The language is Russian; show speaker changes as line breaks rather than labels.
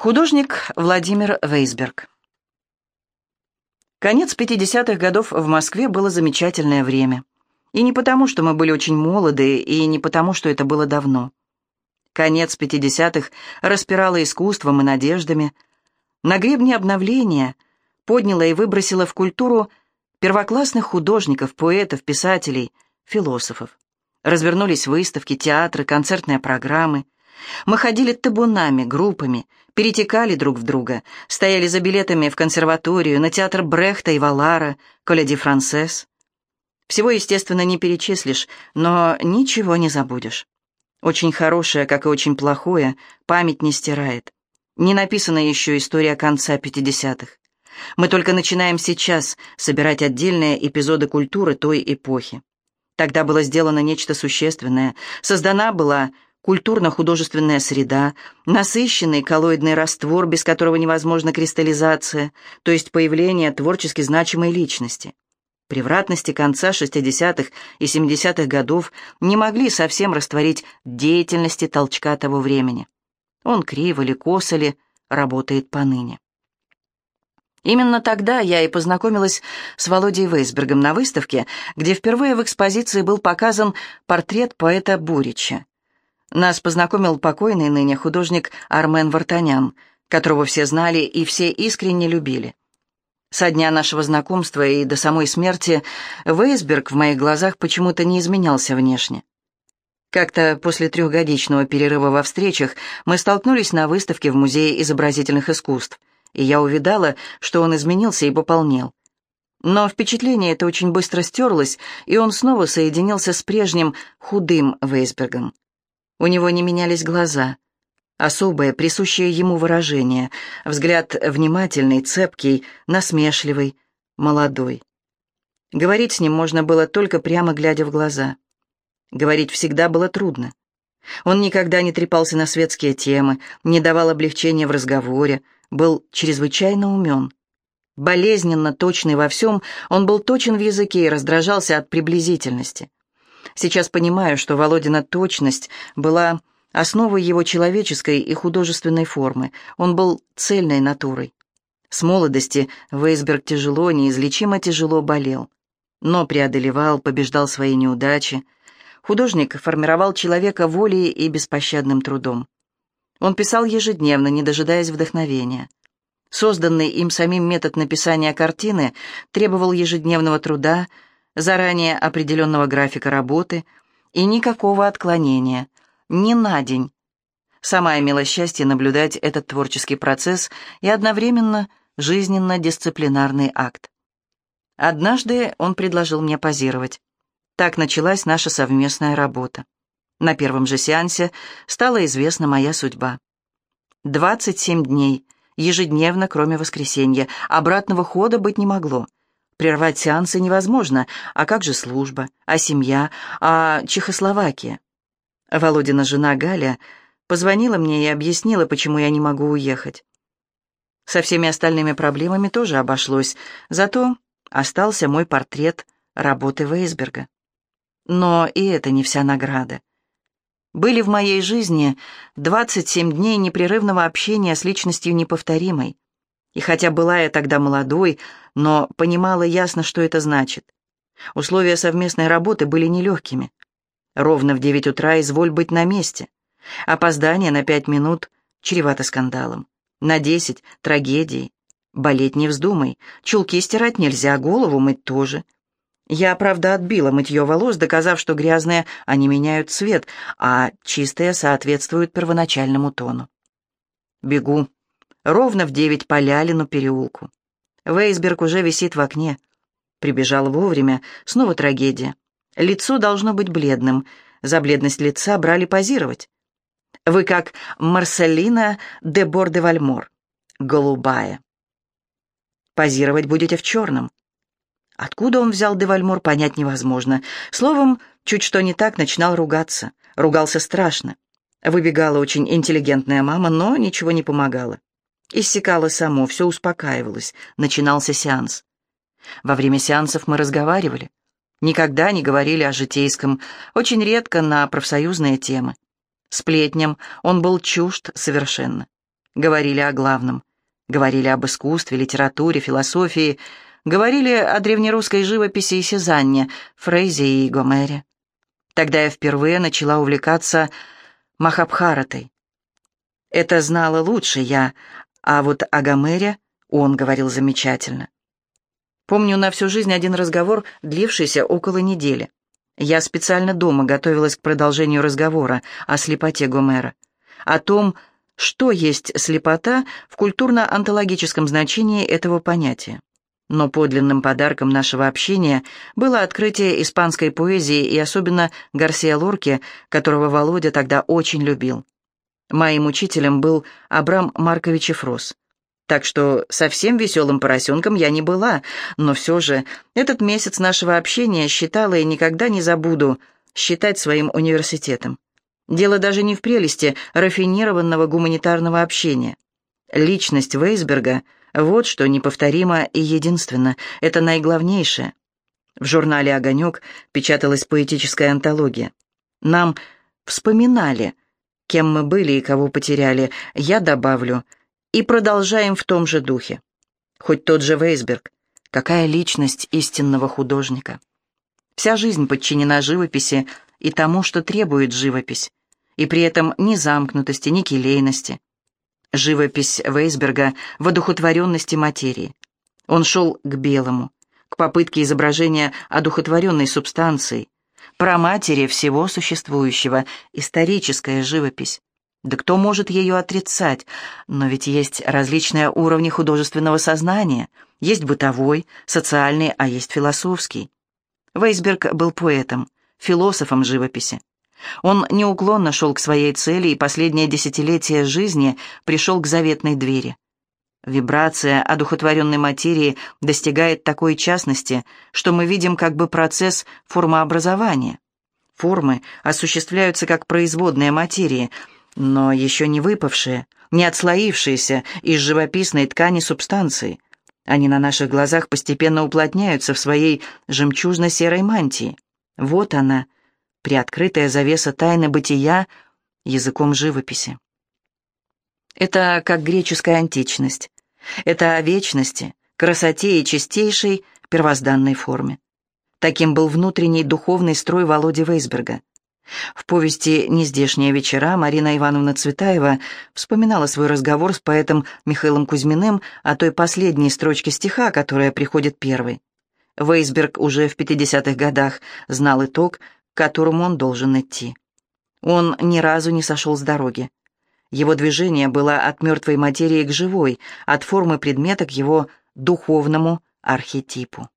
Художник Владимир Вейсберг. Конец 50-х годов в Москве было замечательное время. И не потому, что мы были очень молоды, и не потому, что это было давно. Конец 50-х распирало искусством и надеждами. На гребне обновления подняло и выбросило в культуру первоклассных художников, поэтов, писателей, философов. Развернулись выставки, театры, концертные программы – мы ходили табунами, группами, перетекали друг в друга, стояли за билетами в консерваторию, на театр Брехта и Валара, Коля Франсес. Всего, естественно, не перечислишь, но ничего не забудешь. Очень хорошее, как и очень плохое, память не стирает. Не написана еще история конца 50-х. Мы только начинаем сейчас собирать отдельные эпизоды культуры той эпохи. Тогда было сделано нечто существенное, создана была культурно-художественная среда, насыщенный коллоидный раствор, без которого невозможна кристаллизация, то есть появление творчески значимой личности. Превратности конца 60-х и 70-х годов не могли совсем растворить деятельности толчка того времени. Он криво ли, косо ли, работает поныне. Именно тогда я и познакомилась с Володей Вейсбергом на выставке, где впервые в экспозиции был показан портрет поэта Бурича. Нас познакомил покойный ныне художник Армен Вартанян, которого все знали и все искренне любили. Со дня нашего знакомства и до самой смерти Вейсберг в моих глазах почему-то не изменялся внешне. Как-то после трехгодичного перерыва во встречах мы столкнулись на выставке в Музее изобразительных искусств, и я увидала, что он изменился и пополнел. Но впечатление это очень быстро стерлось, и он снова соединился с прежним худым Вейсбергом. У него не менялись глаза. Особое, присущее ему выражение. Взгляд внимательный, цепкий, насмешливый, молодой. Говорить с ним можно было только прямо глядя в глаза. Говорить всегда было трудно. Он никогда не трепался на светские темы, не давал облегчения в разговоре, был чрезвычайно умен. Болезненно точный во всем, он был точен в языке и раздражался от приблизительности. Сейчас понимаю, что Володина точность была основой его человеческой и художественной формы. Он был цельной натурой. С молодости Вейсберг тяжело, неизлечимо тяжело болел. Но преодолевал, побеждал свои неудачи. Художник формировал человека волей и беспощадным трудом. Он писал ежедневно, не дожидаясь вдохновения. Созданный им самим метод написания картины требовал ежедневного труда, заранее определенного графика работы и никакого отклонения, ни на день. Сама имела счастье наблюдать этот творческий процесс и одновременно жизненно-дисциплинарный акт. Однажды он предложил мне позировать. Так началась наша совместная работа. На первом же сеансе стала известна моя судьба. 27 дней, ежедневно, кроме воскресенья, обратного хода быть не могло. Прервать сеансы невозможно. А как же служба? А семья? А Чехословакия? Володина жена Галя позвонила мне и объяснила, почему я не могу уехать. Со всеми остальными проблемами тоже обошлось, зато остался мой портрет работы Вейсберга. Но и это не вся награда. Были в моей жизни 27 дней непрерывного общения с личностью неповторимой. И хотя была я тогда молодой, но понимала ясно, что это значит. Условия совместной работы были нелегкими. Ровно в девять утра изволь быть на месте. Опоздание на пять минут чревато скандалом. На десять — трагедией. Болеть не вздумай. Чулки стирать нельзя, голову мыть тоже. Я, правда, отбила мытье волос, доказав, что грязные они меняют цвет, а чистые соответствуют первоначальному тону. Бегу. Ровно в девять по Лялину переулку. Вейсберг уже висит в окне. Прибежал вовремя, снова трагедия. Лицо должно быть бледным. За бледность лица брали позировать. Вы как Марселина де Борде-Вальмор. Голубая. Позировать будете в черном. Откуда он взял де Вальмор, понять невозможно. Словом, чуть что не так, начинал ругаться. Ругался страшно. Выбегала очень интеллигентная мама, но ничего не помогало. Иссякало само, все успокаивалось. Начинался сеанс. Во время сеансов мы разговаривали. Никогда не говорили о житейском, очень редко на профсоюзные темы. Сплетням он был чужд совершенно. говорили о главном. Говорили об искусстве, литературе, философии, говорили о древнерусской живописи и Сезанне, Фрейзе и Гомере. Тогда я впервые начала увлекаться Махабхаратой. Это знала лучше я, а вот о Гомере он говорил замечательно. Помню на всю жизнь один разговор, длившийся около недели. Я специально дома готовилась к продолжению разговора о слепоте Гомера, о том, что есть слепота в культурно-онтологическом значении этого понятия. Но подлинным подарком нашего общения было открытие испанской поэзии и особенно Гарсия Лорки, которого Володя тогда очень любил. Моим учителем был Абрам Маркович Фрос. Так что совсем веселым поросенком я не была, но все же этот месяц нашего общения считала и никогда не забуду считать своим университетом. Дело даже не в прелести рафинированного гуманитарного общения. Личность Вейсберга — вот что неповторимо и единственно, это наиглавнейшее. В журнале «Огонек» печаталась поэтическая антология. Нам вспоминали, кем мы были и кого потеряли, я добавлю, и продолжаем в том же духе. Хоть тот же Вейсберг, какая личность истинного художника. Вся жизнь подчинена живописи и тому, что требует живопись и при этом ни замкнутости, ни келейности. Живопись Вейсберга в одухотворенности материи. Он шел к белому, к попытке изображения одухотворенной субстанции, про матери всего существующего, историческая живопись. Да кто может ее отрицать? Но ведь есть различные уровни художественного сознания. Есть бытовой, социальный, а есть философский. Вейсберг был поэтом, философом живописи. Он неуклонно шел к своей цели и последнее десятилетие жизни пришел к заветной двери. Вибрация одухотворенной материи достигает такой частности, что мы видим как бы процесс формообразования. Формы осуществляются как производные материи, но еще не выпавшие, не отслоившиеся из живописной ткани субстанции. Они на наших глазах постепенно уплотняются в своей жемчужно-серой мантии. Вот она — приоткрытая завеса тайны бытия языком живописи. Это как греческая античность. Это о вечности, красоте и чистейшей первозданной форме. Таким был внутренний духовный строй Володи Вейсберга. В повести «Нездешние вечера» Марина Ивановна Цветаева вспоминала свой разговор с поэтом Михаилом Кузьминым о той последней строчке стиха, которая приходит первой. Вейсберг уже в 50-х годах знал итог, к которому он должен идти. Он ни разу не сошел с дороги. Его движение было от мертвой материи к живой, от формы предмета к его духовному архетипу.